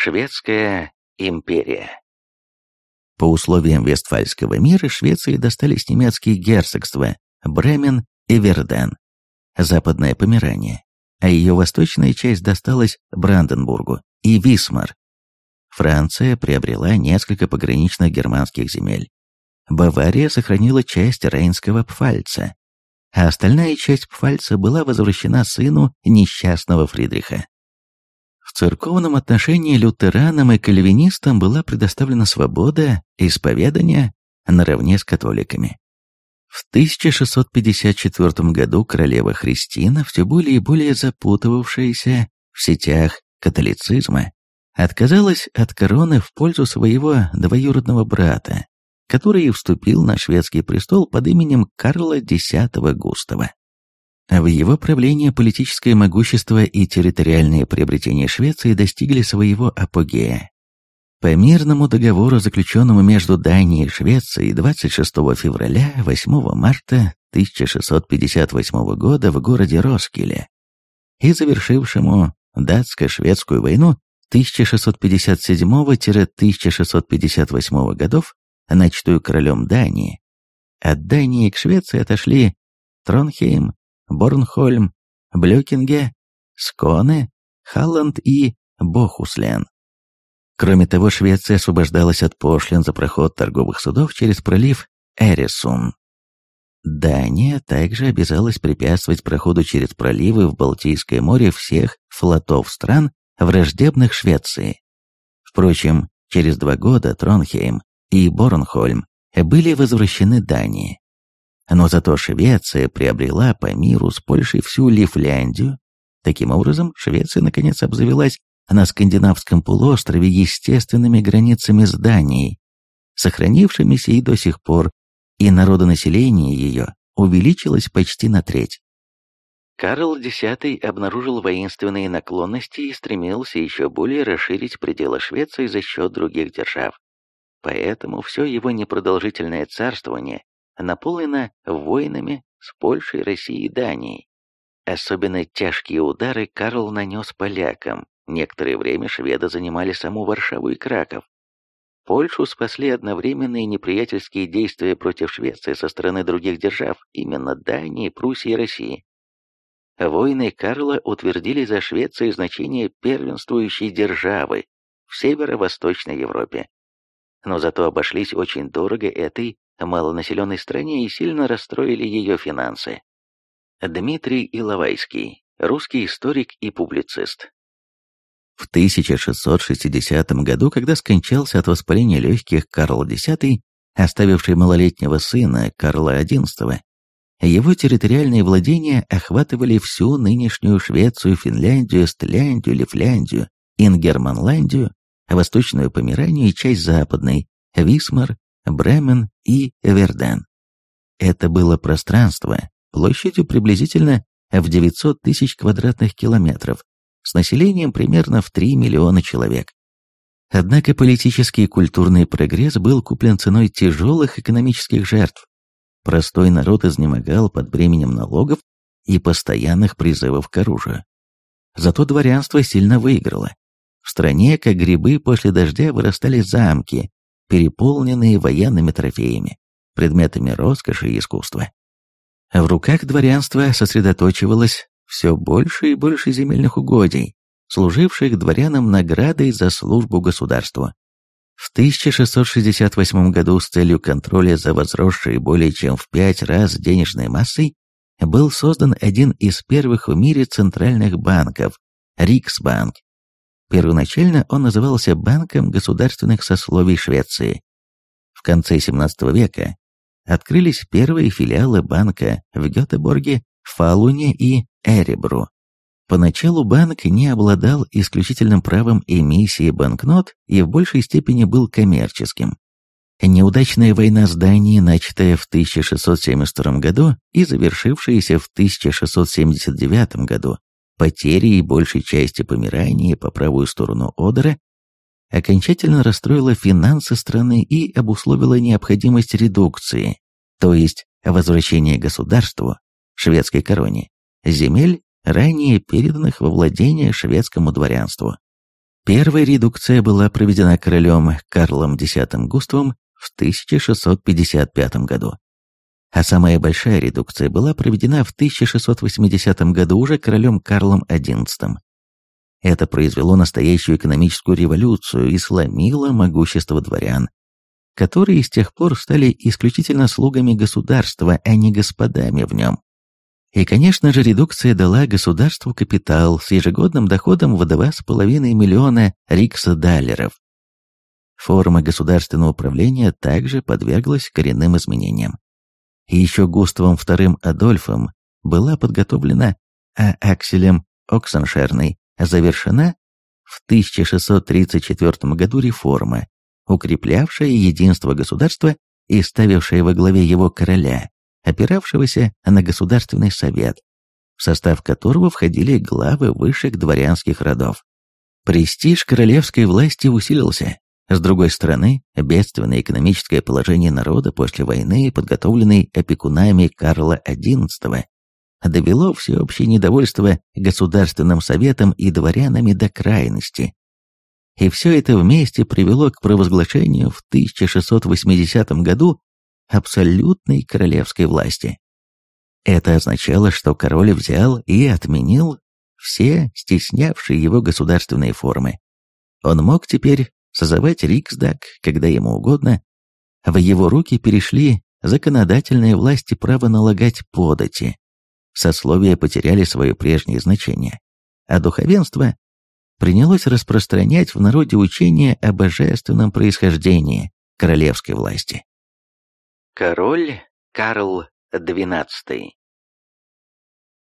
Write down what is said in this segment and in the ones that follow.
Шведская империя По условиям Вестфальского мира Швеции достались немецкие герцогства Бремен и Верден, Западная Померания, а ее восточная часть досталась Бранденбургу и Висмар. Франция приобрела несколько пограничных германских земель. Бавария сохранила часть Рейнского Пфальца, а остальная часть Пфальца была возвращена сыну несчастного Фридриха. В церковном отношении лютеранам и кальвинистам была предоставлена свобода исповедания наравне с католиками. В 1654 году королева Христина, все более и более запутывавшаяся в сетях католицизма, отказалась от короны в пользу своего двоюродного брата, который вступил на шведский престол под именем Карла X Густава. В его правлении политическое могущество и территориальные приобретения Швеции достигли своего апогея. По мирному договору, заключенному между Данией и Швецией 26 февраля 8 марта 1658 года в городе Роскиле и завершившему датско-шведскую войну 1657-1658 годов, начатую королем Дании, от Дании к Швеции отошли Тронхейм, Борнхольм, Блюкинге, Сконе, Халланд и Бохуслен. Кроме того, Швеция освобождалась от пошлин за проход торговых судов через пролив Эрисун. Дания также обязалась препятствовать проходу через проливы в Балтийское море всех флотов стран, враждебных Швеции. Впрочем, через два года Тронхейм и Борнхольм были возвращены Дании. Но зато Швеция приобрела по миру с Польшей всю Лифляндию. Таким образом, Швеция наконец обзавелась на скандинавском полуострове естественными границами с Данией, сохранившимися и до сих пор, и народонаселение ее увеличилось почти на треть. Карл X обнаружил воинственные наклонности и стремился еще более расширить пределы Швеции за счет других держав. Поэтому все его непродолжительное царствование наполнено войнами с Польшей, Россией и Данией. Особенно тяжкие удары Карл нанес полякам. Некоторое время шведы занимали саму Варшаву и Краков. Польшу спасли одновременные неприятельские действия против Швеции со стороны других держав, именно Дании, Пруссии и России. Войны Карла утвердили за Швецией значение первенствующей державы в северо-восточной Европе. Но зато обошлись очень дорого этой малонаселенной стране и сильно расстроили ее финансы. Дмитрий Иловайский, русский историк и публицист. В 1660 году, когда скончался от воспаления легких Карл X, оставивший малолетнего сына Карла XI, его территориальные владения охватывали всю нынешнюю Швецию, Финляндию, Эстляндию, Лифляндию, Ингерманландию, Восточную Померанию и часть Западной, Висмар, Бремен и Верден. Это было пространство площадью приблизительно в 900 тысяч квадратных километров, с населением примерно в 3 миллиона человек. Однако политический и культурный прогресс был куплен ценой тяжелых экономических жертв. Простой народ изнемогал под бременем налогов и постоянных призывов к оружию. Зато дворянство сильно выиграло. В стране, как грибы после дождя, вырастали замки, переполненные военными трофеями, предметами роскоши и искусства. В руках дворянства сосредоточивалось все больше и больше земельных угодий, служивших дворянам наградой за службу государству. В 1668 году с целью контроля за возросшей более чем в пять раз денежной массой был создан один из первых в мире центральных банков – Риксбанк. Первоначально он назывался Банком государственных сословий Швеции. В конце XVII века открылись первые филиалы банка в Гетеборге, Фалуне и Эребру. Поначалу банк не обладал исключительным правом эмиссии банкнот и в большей степени был коммерческим. Неудачная война с Данией, начатая в 1672 году и завершившаяся в 1679 году, потерей большей части Померании по правую сторону Одера, окончательно расстроила финансы страны и обусловила необходимость редукции, то есть возвращения государству, шведской короне, земель, ранее переданных во владение шведскому дворянству. Первая редукция была проведена королем Карлом X Густавом в 1655 году, а самая большая редукция была проведена в 1680 году уже королем Карлом XI. Это произвело настоящую экономическую революцию и сломило могущество дворян, которые с тех пор стали исключительно слугами государства, а не господами в нем. И, конечно же, редукция дала государству капитал с ежегодным доходом в 2,5 миллиона рикса-даллеров. Форма государственного управления также подверглась коренным изменениям. И еще Густавом II Адольфом была подготовлена, а Акселем Оксеншерной завершена в 1634 году реформа, укреплявшая единство государства и ставившая во главе его короля, опиравшегося на Государственный совет, в состав которого входили главы высших дворянских родов. Престиж королевской власти усилился. С другой стороны, бедственное экономическое положение народа после войны, подготовленной опекунами Карла XI, довело всеобщее недовольство Государственным советом и дворянами до крайности. И все это вместе привело к провозглашению в 1680 году абсолютной королевской власти. Это означало, что король взял и отменил все стеснявшие его государственные формы. Он мог теперь созывать Риксдаг, когда ему угодно. В его руки перешли законодательные власти право налагать подати, сословия потеряли свое прежнее значение, а духовенство принялось распространять в народе учение о божественном происхождении королевской власти. Король Карл XII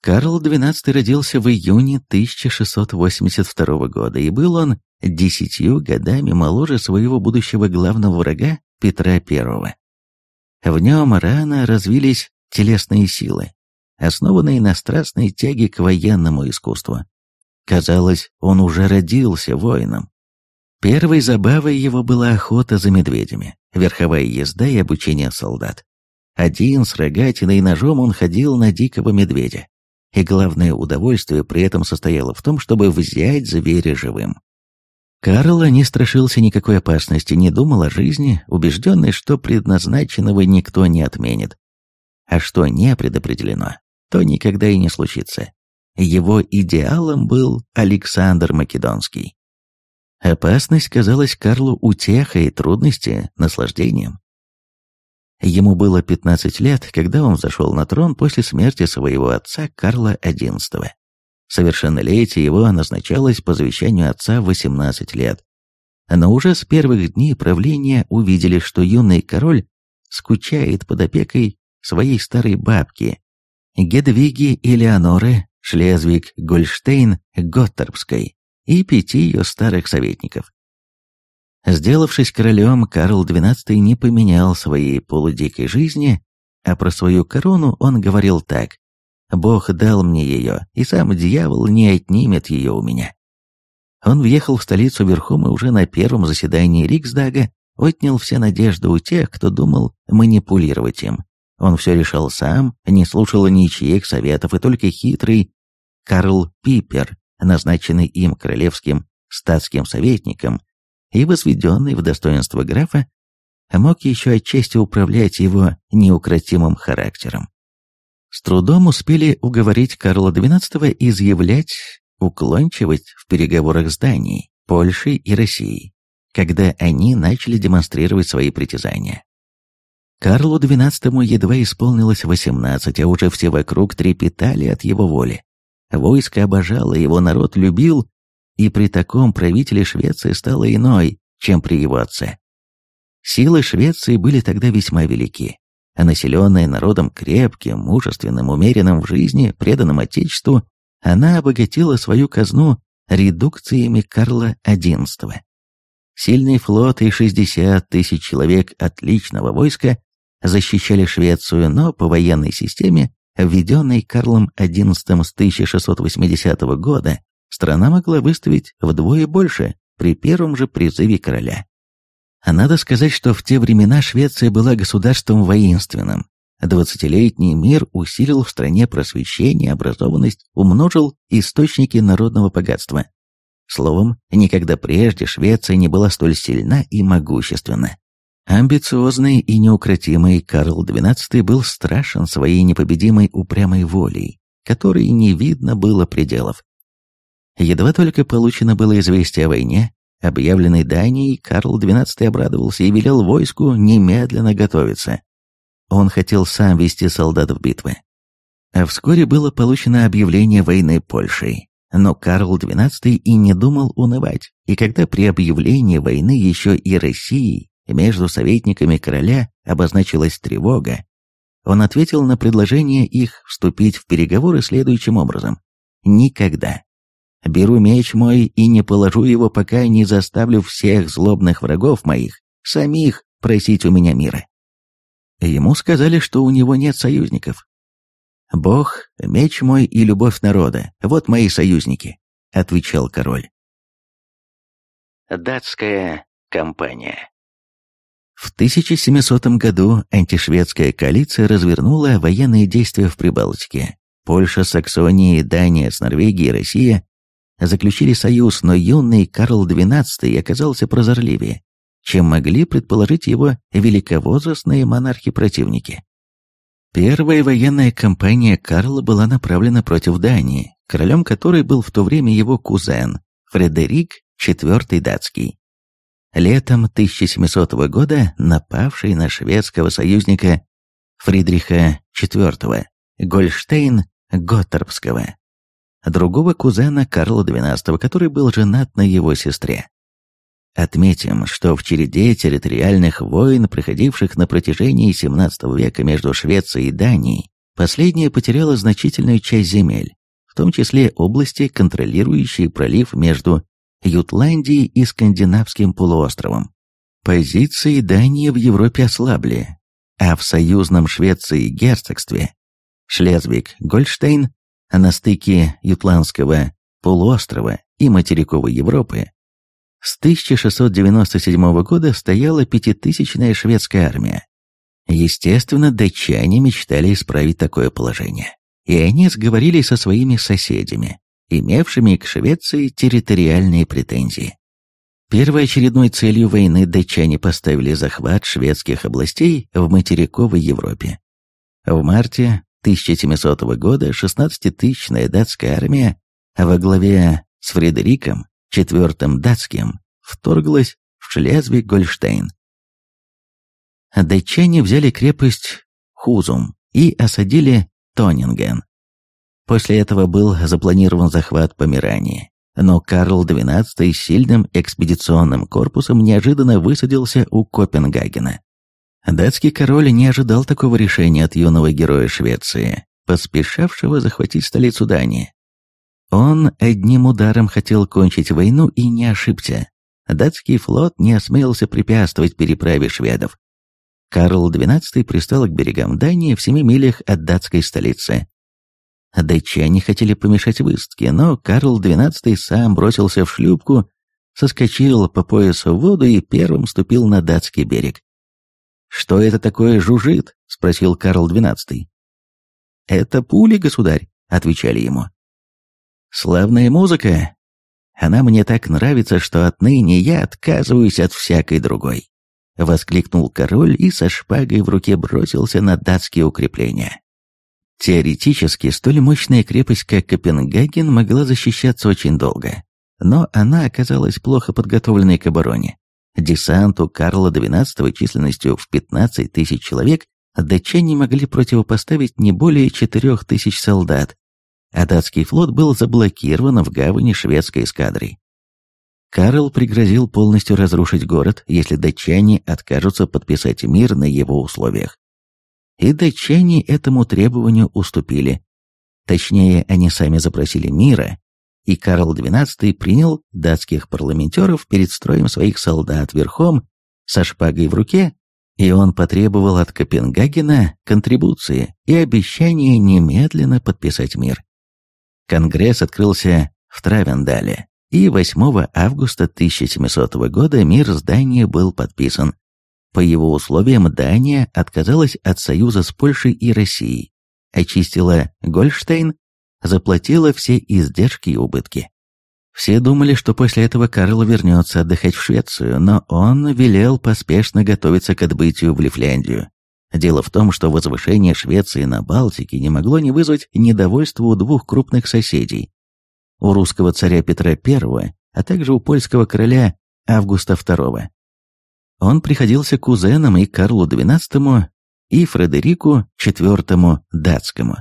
Карл XII родился в июне 1682 года, и был он десятью годами моложе своего будущего главного врага Петра I. В нем рано развились телесные силы, основанные на страстной тяге к военному искусству. Казалось, он уже родился воином. Первой забавой его была охота за медведями, верховая езда и обучение солдат. Один с рогатиной и ножом он ходил на дикого медведя. И главное удовольствие при этом состояло в том, чтобы взять зверя живым. Карл не страшился никакой опасности, не думал о жизни, убежденный, что предназначенного никто не отменит. А что не предопределено, то никогда и не случится. Его идеалом был Александр Македонский. Опасность казалась Карлу утехой, трудности, наслаждением. Ему было 15 лет, когда он зашел на трон после смерти своего отца Карла XI. Совершеннолетие его назначалось по завещанию отца в 18 лет. Но уже с первых дней правления увидели, что юный король скучает под опекой своей старой бабки, Гедвиги Элеоноры Шлезвиг-Гольштейн-Готтербской и пяти ее старых советников. Сделавшись королем, Карл XII не поменял своей полудикой жизни, а про свою корону он говорил так «Бог дал мне ее, и сам дьявол не отнимет ее у меня». Он въехал в столицу верхом и уже на первом заседании Риксдага отнял все надежды у тех, кто думал манипулировать им. Он все решал сам, не слушал ничьих советов, и только хитрый Карл Пипер, назначенный им королевским статским советником и возведенный в достоинство графа, мог еще отчасти управлять его неукротимым характером. С трудом успели уговорить Карла XII изъявлять уклончивость в переговорах с Данией, Польшей и Россией, когда они начали демонстрировать свои притязания. Карлу XII едва исполнилось 18, а уже все вокруг трепетали от его воли. Войско обожало его, народ любил, и при таком правителе Швеции стало иной, чем при его отце. Силы Швеции были тогда весьма велики, а населенная народом крепким, мужественным, умеренным в жизни, преданным Отечеству, она обогатила свою казну редукциями Карла XI. Сильный флот и 60 тысяч человек отличного войска защищали Швецию, но по военной системе, введенной Карлом XI с 1680 года, страна могла выставить вдвое больше при первом же призыве короля. Надо сказать, что в те времена Швеция была государством воинственным. Двадцатилетний мир усилил в стране просвещение, образованность, умножил источники народного богатства. Словом, никогда прежде Швеция не была столь сильна и могущественна. Амбициозный и неукротимый Карл XII был страшен своей непобедимой упрямой волей, которой не видно было пределов. Едва только получено было известие о войне, объявленной Данией, Карл XII обрадовался и велел войску немедленно готовиться. Он хотел сам вести солдат в битвы. А вскоре было получено объявление войны Польшей. Но Карл XII и не думал унывать, и когда при объявлении войны еще и России между советниками короля обозначилась тревога, он ответил на предложение их вступить в переговоры следующим образом. «Никогда. Беру меч мой и не положу его, пока не заставлю всех злобных врагов моих самих просить у меня мира». Ему сказали, что у него нет союзников, «Бог, меч мой и любовь народа, вот мои союзники», — отвечал король. Датская компания В 1700 году антишведская коалиция развернула военные действия в Прибалтике. Польша, Саксония, Дания с Норвегией и Россия заключили союз, но юный Карл XII оказался прозорливее, чем могли предположить его великовозрастные монархи-противники. Первая военная кампания Карла была направлена против Дании, королем которой был в то время его кузен Фредерик IV датский. Летом 1700 года напавший на шведского союзника Фридриха IV Гольштейн Готтербского, другого кузена Карла XII, который был женат на его сестре. Отметим, что в череде территориальных войн, проходивших на протяжении XVII века между Швецией и Данией, последняя потеряла значительную часть земель, в том числе области, контролирующие пролив между Ютландией и Скандинавским полуостровом. Позиции Дании в Европе ослабли, а в союзном Швеции герцогстве Шлезвиг-Гольштейн на стыке Ютландского полуострова и материковой Европы с 1697 года стояла пятитысячная шведская армия. Естественно, датчане мечтали исправить такое положение, и они сговорились со своими соседями, имевшими к Швеции территориальные претензии. Первоочередной целью войны датчане поставили захват шведских областей в материковой Европе. В марте 1700 года 16-тысячная датская армия во главе с Фредериком четвертым датским, вторглась в Шлезвиг-Гольштейн. Датчане взяли крепость Хузум и осадили Тонинген. После этого был запланирован захват Померании, но Карл XII сильным экспедиционным корпусом неожиданно высадился у Копенгагена. Датский король не ожидал такого решения от юного героя Швеции, поспешавшего захватить столицу Дании. Он одним ударом хотел кончить войну и не ошибся. Датский флот не осмелился препятствовать переправе шведов. Карл XII пристал к берегам Дании в семи милях от датской столицы. Датчане хотели помешать высадке, но Карл XII сам бросился в шлюпку, соскочил по поясу в воду и первым ступил на датский берег. «Что это такое жужжит?» — спросил Карл XII. «Это пули, государь», — отвечали ему. Славная музыка. Она мне так нравится, что отныне я отказываюсь от всякой другой. Воскликнул король и со шпагой в руке бросился на датские укрепления. Теоретически, столь мощная крепость, как Копенгаген, могла защищаться очень долго. Но она оказалась плохо подготовленной к обороне. Десанту Карла XII численностью в 15 тысяч человек датчане могли противопоставить не более 4 тысяч солдат, а датский флот был заблокирован в гавани шведской эскадрой. Карл пригрозил полностью разрушить город, если датчане откажутся подписать мир на его условиях. И датчане этому требованию уступили. Точнее, они сами запросили мира, и Карл XII принял датских парламентеров перед строем своих солдат верхом, со шпагой в руке, и он потребовал от Копенгагена контрибуции и обещание немедленно подписать мир. Конгресс открылся в Травендале, и 8 августа 1700 года мир с Данией был подписан. По его условиям Дания отказалась от союза с Польшей и Россией, очистила Гольштейн, заплатила все издержки и убытки. Все думали, что после этого Карл вернется отдыхать в Швецию, но он велел поспешно готовиться к отбытию в Лифляндию. Дело в том, что возвышение Швеции на Балтике не могло не вызвать недовольства у двух крупных соседей. У русского царя Петра I, а также у польского короля Августа II. Он приходился кузеном и Карлу XII, и Фредерику IV датскому.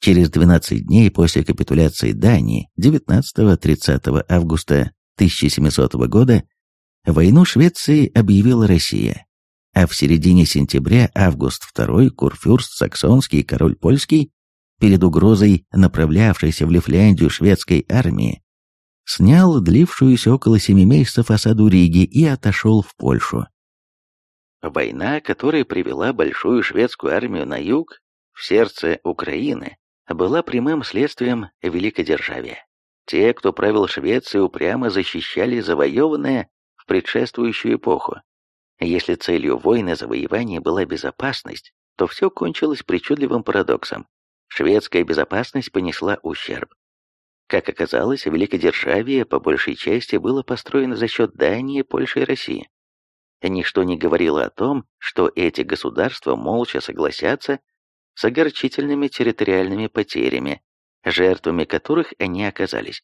Через 12 дней после капитуляции Дании 19-30 августа 1700 года войну Швеции объявила Россия, а в середине сентября Август II, Курфюрст Саксонский и король Польский, перед угрозой направлявшейся в Лифляндию шведской армии, снял длившуюся около семи месяцев осаду Риги и отошел в Польшу. Война, которая привела большую шведскую армию на юг, в сердце Украины, была прямым следствием великодержавия. Те, кто правил Швецией, упрямо защищали завоеванное в предшествующую эпоху. Если целью войны завоевания была безопасность, то все кончилось причудливым парадоксом. Шведская безопасность понесла ущерб. Как оказалось, великодержавие по большей части было построено за счет Дании, Польши и России. Ничто не говорило о том, что эти государства молча согласятся с огорчительными территориальными потерями, жертвами которых они оказались.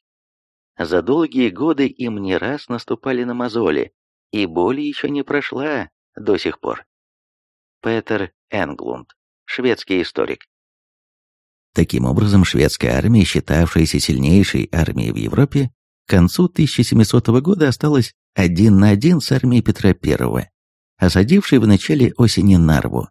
За долгие годы им не раз наступали на мозоли, и боль еще не прошла до сих пор. Петер Энглунд, шведский историк. Таким образом, шведская армия, считавшаяся сильнейшей армией в Европе, к концу 1700 года осталась один на один с армией Петра I, осадившей в начале осени Нарву.